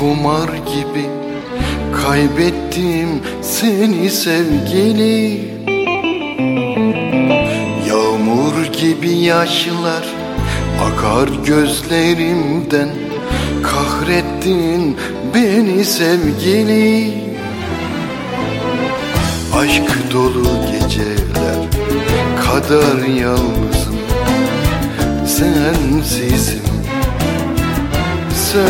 kumar gibi. Kaybettim seni sevgili Yağmur gibi yaşlar akar gözlerimden. Kahrettin beni sevgili Aşk dolu geceler kadar yalnızım. Sensizim Seni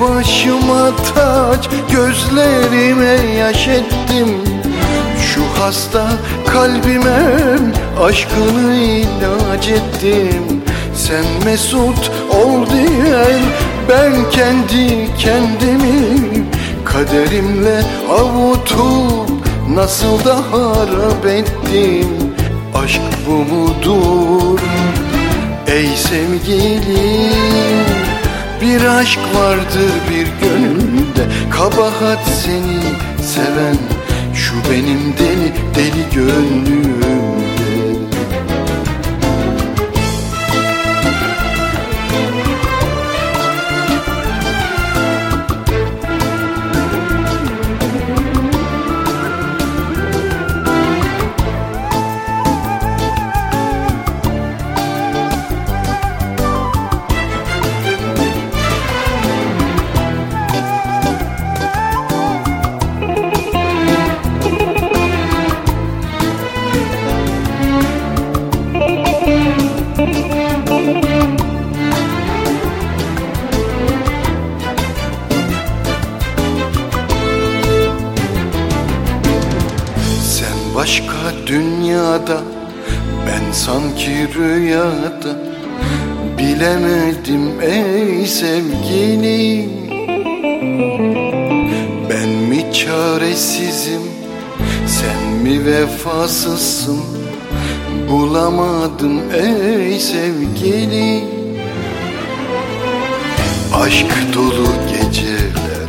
başıma taç gözlerime yaş ettim. Şu hasta kalbime aşkını ilaç ettim. Sen mesut ol diyen ben kendi kendimi Kaderimle avutup nasıl da harap ettim Aşk bu mudur? Ey sevgilim Bir aşk vardır bir gönülde Kabahat seni seven Şu benim deli deli gönlümde başka dünyada Ben sanki rüyada Bilemedim ey sevgilim Ben mi çaresizim Sen mi vefasızsın? Bulamadım ey sevgilim Aşk dolu geceler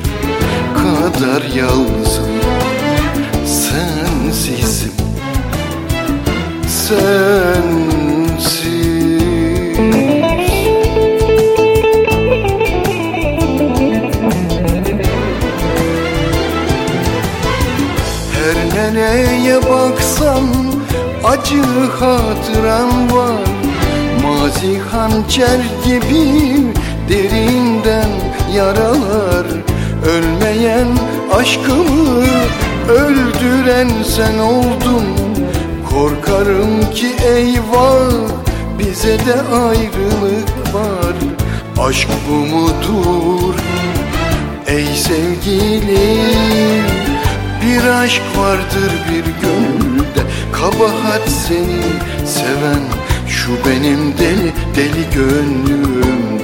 kadar yalnızım Sensiz. Her nereye baksam acı hatıram var. Mazi hançer gibi derinden yaralar. Ölmeyen aşkımı öldüren sen oldun Korkarım ki eyvah bize de ayrılık var. Aşk bu mudur? Ey sevgilim Bir aşk vardır bir gönülde. Kabahat seni seven Şu benim deli deli gönlüm